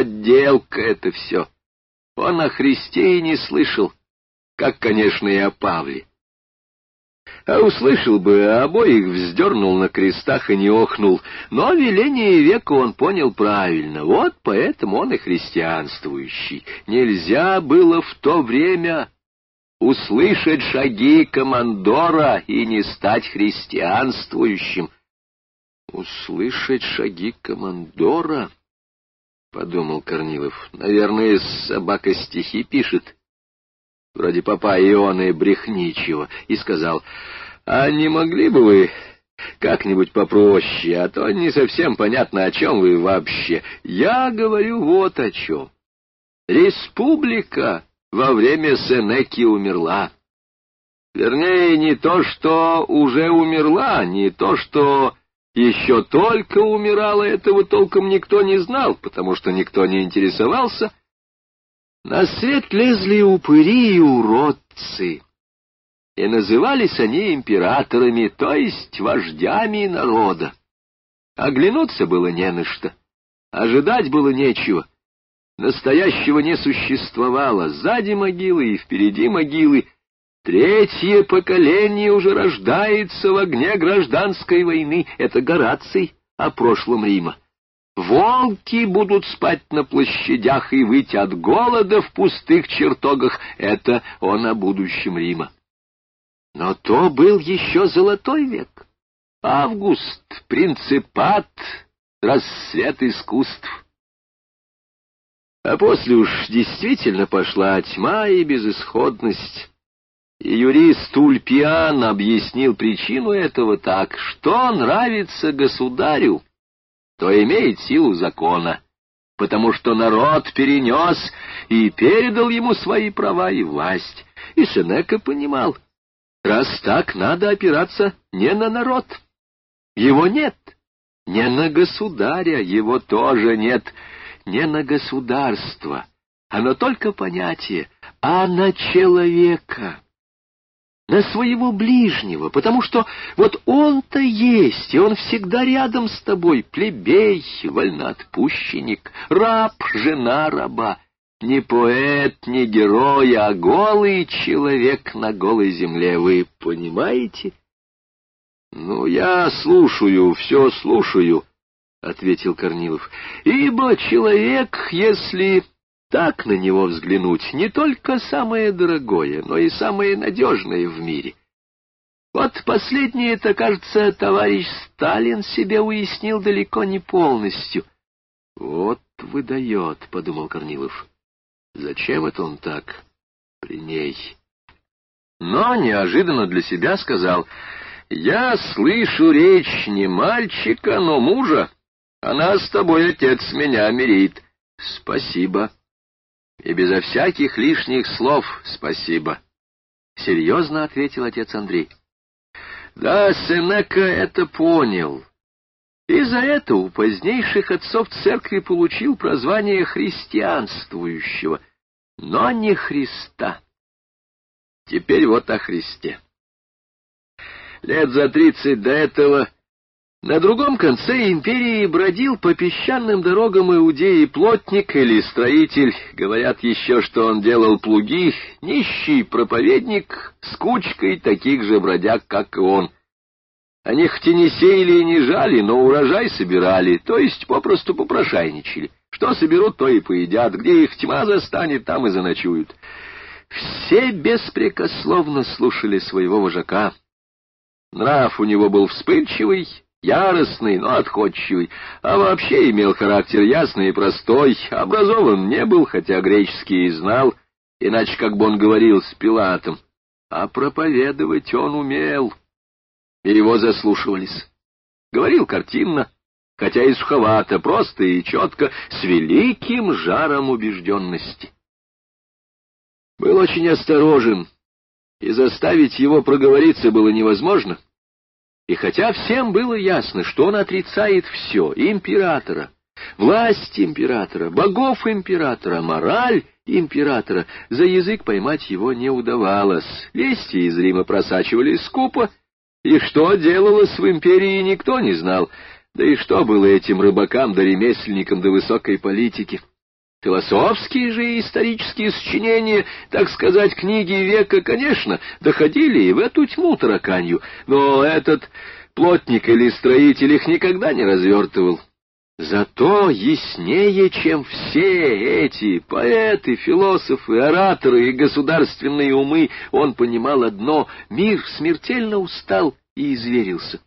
Подделка это все. Он о Христе и не слышал, как, конечно, и о Павле. А услышал бы, обоих вздернул на крестах и не охнул. Но веление века он понял правильно. Вот поэтому он и христианствующий. Нельзя было в то время услышать шаги командора и не стать христианствующим. Услышать шаги командора? — подумал Корнилов. — Наверное, собака стихи пишет. Вроде папа Ионы Брехничего. И сказал, — А не могли бы вы как-нибудь попроще, а то не совсем понятно, о чем вы вообще. Я говорю вот о чем. Республика во время Сенеки умерла. Вернее, не то, что уже умерла, не то, что еще только умирала, этого толком никто не знал, потому что никто не интересовался. На свет лезли упыри и уродцы, и назывались они императорами, то есть вождями народа. Оглянуться было не на что, ожидать было нечего. Настоящего не существовало, сзади могилы и впереди могилы. Третье поколение уже рождается в огне гражданской войны. Это Гораций о прошлом Рима. Волки будут спать на площадях и выйти от голода в пустых чертогах. Это он о будущем Рима. Но то был еще золотой век. Август, принципат, рассвет искусств. А после уж действительно пошла тьма и безысходность. Юрист Ульпиан объяснил причину этого так, что нравится государю, то имеет силу закона, потому что народ перенес и передал ему свои права и власть. И Сенека понимал, раз так, надо опираться не на народ. Его нет, не на государя, его тоже нет, не на государство, оно только понятие, а на человека, на своего ближнего, потому что вот он-то есть, и он всегда рядом с тобой, плебей, вольноотпущенник, раб, жена раба, не поэт, не герой, а голый человек на голой земле, вы понимаете? — Ну, я слушаю, все слушаю, — ответил Корнилов, — ибо человек, если так на него взглянуть, не только самое дорогое, но и самое надежное в мире. Вот последнее-то, кажется, товарищ Сталин себе уяснил далеко не полностью. — Вот выдает, — подумал Корнилов. — Зачем это он так при ней? Но неожиданно для себя сказал, — Я слышу речь не мальчика, но мужа. Она с тобой, отец, меня мирит. Спасибо. И безо всяких лишних слов спасибо. Серьезно ответил отец Андрей. Да, Сенека это понял. И за это у позднейших отцов церкви получил прозвание христианствующего, но не Христа. Теперь вот о Христе. Лет за тридцать до этого на другом конце империи бродил по песчаным дорогам иудеи плотник или строитель, говорят еще, что он делал плуги, нищий проповедник с кучкой таких же бродяг, как и он. Они хоть и не сеяли и не жали, но урожай собирали, то есть попросту попрошайничали. Что соберут, то и поедят, где их тьма застанет, там и заночуют. Все беспрекословно слушали своего вожака. Нрав у него был вспыльчивый, яростный, но отходчивый, а вообще имел характер ясный и простой, образован не был, хотя греческий и знал, иначе как бы он говорил с Пилатом, а проповедовать он умел, и его заслушивались. Говорил картинно, хотя и суховато, просто и четко, с великим жаром убежденности. Был очень осторожен, и заставить его проговориться было невозможно — и хотя всем было ясно, что он отрицает все — императора, власть императора, богов императора, мораль императора, за язык поймать его не удавалось. Вести из Рима просачивались скупо, и что делалось в империи, никто не знал. Да и что было этим рыбакам да ремесленникам до высокой политики? Философские же и исторические сочинения, так сказать, книги века, конечно, доходили и в эту тьму тараканью, но этот плотник или строитель их никогда не развертывал. Зато яснее, чем все эти поэты, философы, ораторы и государственные умы, он понимал одно — мир смертельно устал и изверился.